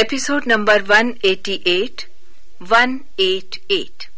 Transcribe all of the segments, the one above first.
episode number 188 188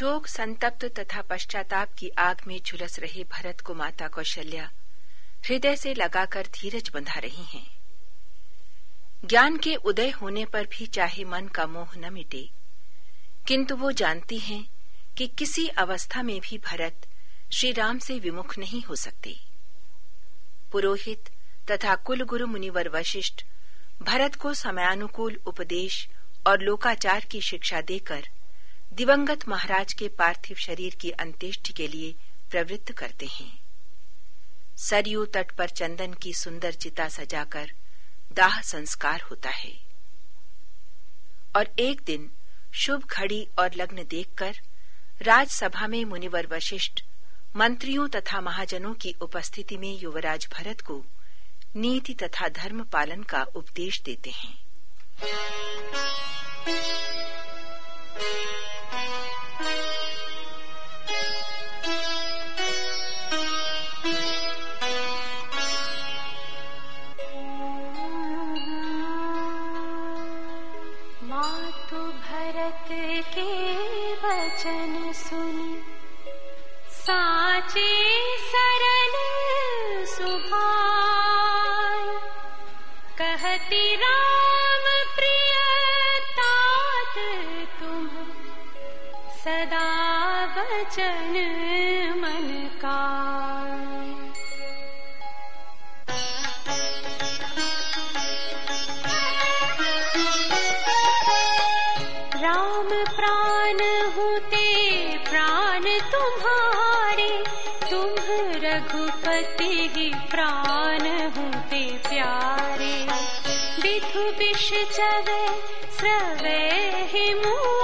शोक संतप्त तथा पश्चाताप की आग में झुलस रहे भरत को माता कौशल्या हृदय से लगाकर धीरज बंधा रही हैं। ज्ञान के उदय होने पर भी चाहे मन का मोह न मिटे, किंतु वो जानती हैं कि किसी अवस्था में भी भरत श्री राम से विमुख नहीं हो सकते। पुरोहित तथा कुल गुरु मुनिवर वशिष्ठ भरत को समयानुकूल उपदेश और लोकाचार की शिक्षा देकर दिवंगत महाराज के पार्थिव शरीर की अंत्येष्टि के लिए प्रवृत्त करते हैं। सरयू तट पर चंदन की सुंदर चिता सजाकर दाह संस्कार होता है। और एक दिन शुभ घड़ी और लग्न देखकर राजसभा में मुनिवर वशिष्ठ, मंत्रियों तथा महाजनों की उपस्थिति में युवराज भरत को नीति तथा धर्म पालन का उपदेश देते हैं। भरत के वचन सुनी। साचे सरल सुभाय कहती राम प्रिय तात तुम सदा वचन मन का रघुपति ही प्राण होते प्यारे। विधु विष चवे स्रवे ही मुआगी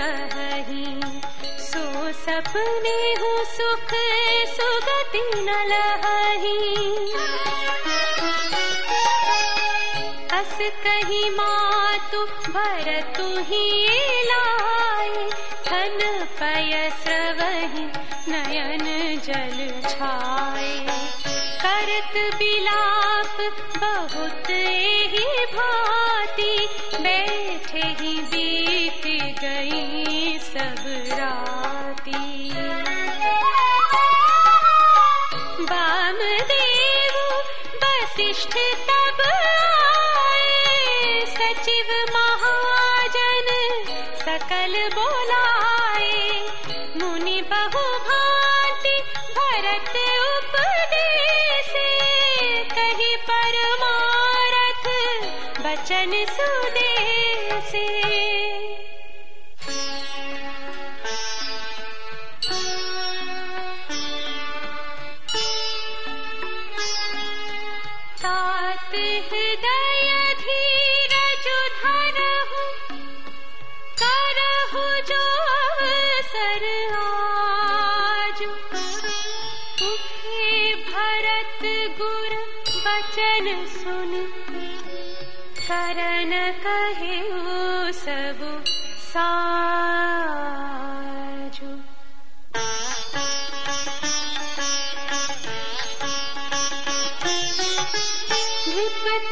कही सो सपने हो सुख सुगति न लहही अस कही मातु लाए। धन पय स्रवहि नयन जल छाए। करत बिलाप बहुत ही भांति बैठे ही बीत गई सब राती। वामदेव वसिष्ठ तब आए। सचिव महाजन सकल बोलाए। मुनि बहु भांति भरत उपदेश। कही परमारथ बचन सुदेश। कहे सब साजु।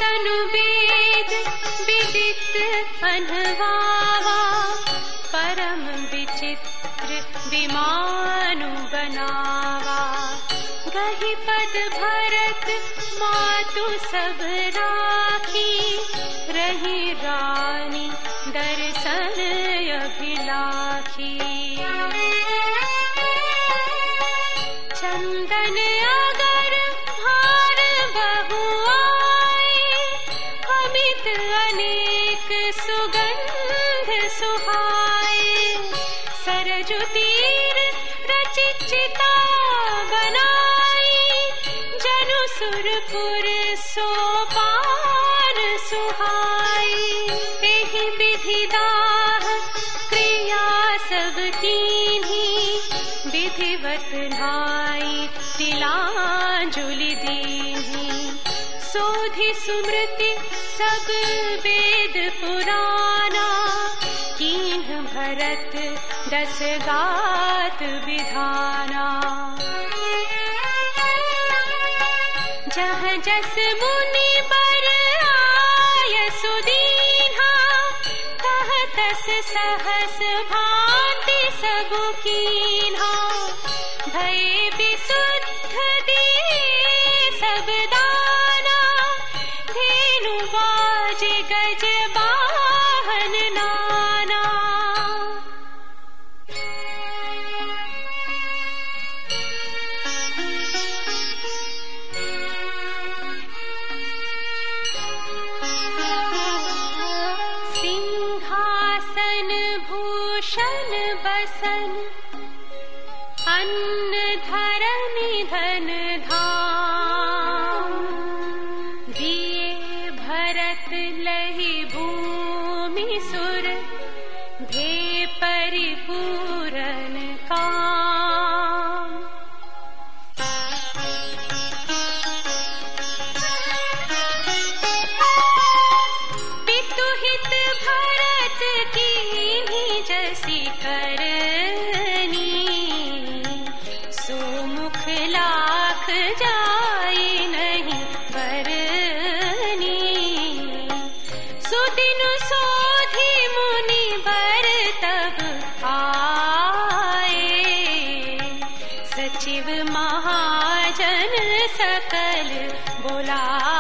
तनु वेद विदित अनवावा भरत मातु सब राखी। रही रानी दर्शन अभिलाखी। अगर भार बहु आए अमित अनेक सुगंध सुहाए तिलांजुलि दीन्ही सोधि सुमृति सब वेद पुराना कीन्ह भरत दस गात विधाना person करनी सुमुख लाख जाय सुदिन सोधि मुनि बर तब आए। सचिव महाजन सकल बोलाए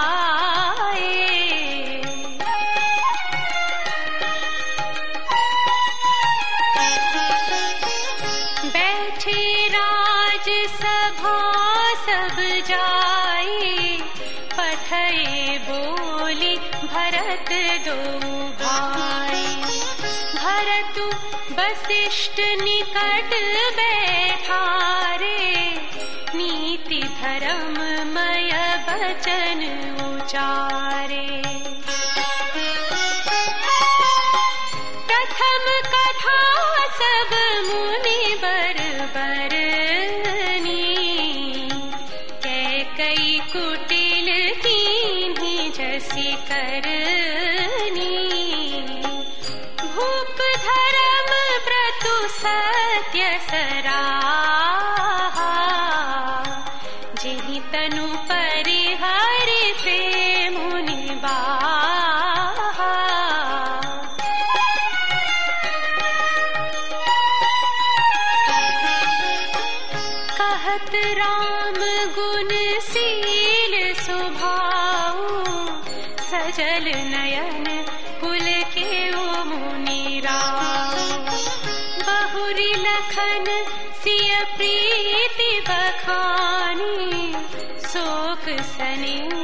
पठए बोली भरत दो भाई भरत वशिष्ठ निकट बैठा रे नीति धर्म मय वचन उचारे भूप धर्म व्रतु सत्य सराहा। जिहि तनु परिहरि ते मुनि बाहा। कहत राम गुण सील स्वभाव सजल नयन सने